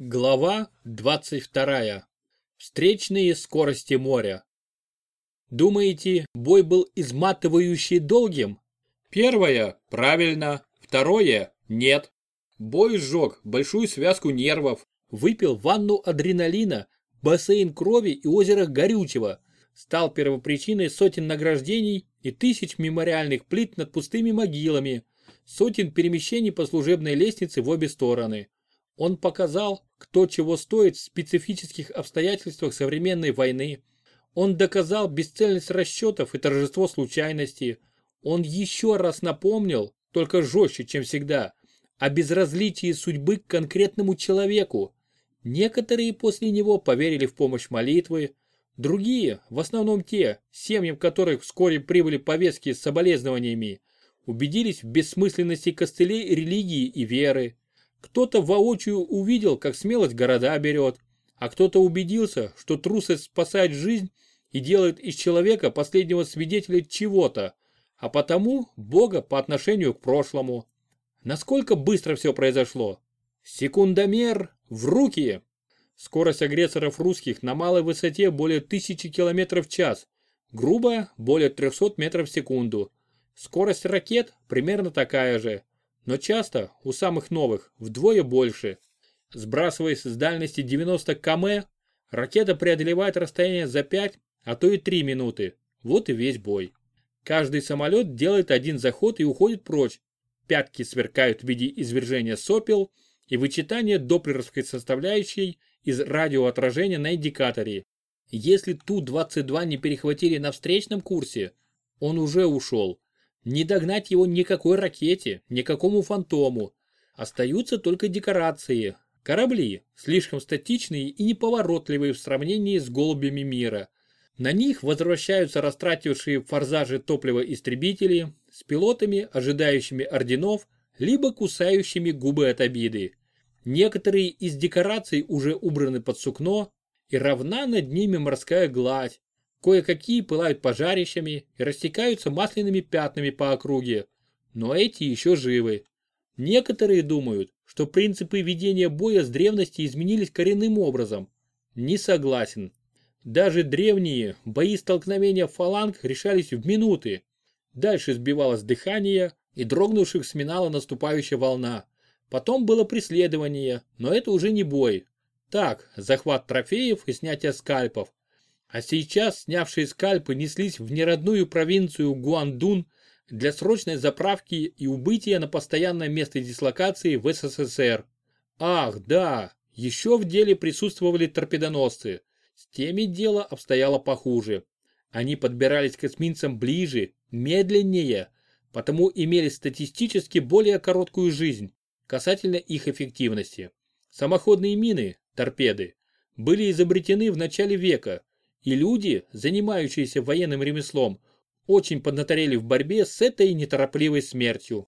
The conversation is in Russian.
Глава 22. Встречные скорости моря. Думаете, бой был изматывающий долгим? Первое – правильно. Второе – нет. Бой сжег большую связку нервов, выпил ванну адреналина, бассейн крови и озеро горючего, стал первопричиной сотен награждений и тысяч мемориальных плит над пустыми могилами, сотен перемещений по служебной лестнице в обе стороны. Он показал, кто чего стоит в специфических обстоятельствах современной войны. Он доказал бесцельность расчетов и торжество случайности. Он еще раз напомнил, только жестче, чем всегда, о безразличии судьбы к конкретному человеку. Некоторые после него поверили в помощь молитвы, другие, в основном те, семьям которых вскоре прибыли повестки с соболезнованиями, убедились в бессмысленности костылей религии и веры. Кто-то воочию увидел, как смелость города берет, а кто-то убедился, что трусость спасает жизнь и делает из человека последнего свидетеля чего-то, а потому Бога по отношению к прошлому. Насколько быстро все произошло? Секундомер в руки! Скорость агрессоров русских на малой высоте более 1000 км в час, грубо более 300 метров в секунду. Скорость ракет примерно такая же, но часто у самых новых вдвое больше. Сбрасываясь с дальности 90 км, ракета преодолевает расстояние за 5, а то и 3 минуты. Вот и весь бой. Каждый самолет делает один заход и уходит прочь. Пятки сверкают в виде извержения сопел и вычитания доплеровской составляющей из радиоотражения на индикаторе. Если Ту-22 не перехватили на встречном курсе, он уже ушел. Не догнать его никакой ракете, никакому фантому. Остаются только декорации, корабли, слишком статичные и неповоротливые в сравнении с голубями мира. На них возвращаются растратившие форзажи топлива истребители с пилотами, ожидающими орденов, либо кусающими губы от обиды. Некоторые из декораций уже убраны под сукно, и равна над ними морская гладь, Кое-какие пылают пожарищами и растекаются масляными пятнами по округе, но эти еще живы. Некоторые думают, что принципы ведения боя с древности изменились коренным образом. Не согласен. Даже древние бои столкновения фаланг решались в минуты. Дальше сбивалось дыхание и дрогнувших сминала наступающая волна. Потом было преследование, но это уже не бой. Так, захват трофеев и снятие скальпов. А сейчас снявшие скальпы неслись в неродную провинцию Гуандун для срочной заправки и убытия на постоянное место дислокации в СССР. Ах, да, еще в деле присутствовали торпедоносцы. С теми дело обстояло похуже. Они подбирались к эсминцам ближе, медленнее, потому имели статистически более короткую жизнь касательно их эффективности. Самоходные мины, торпеды, были изобретены в начале века и люди, занимающиеся военным ремеслом, очень поднаторели в борьбе с этой неторопливой смертью.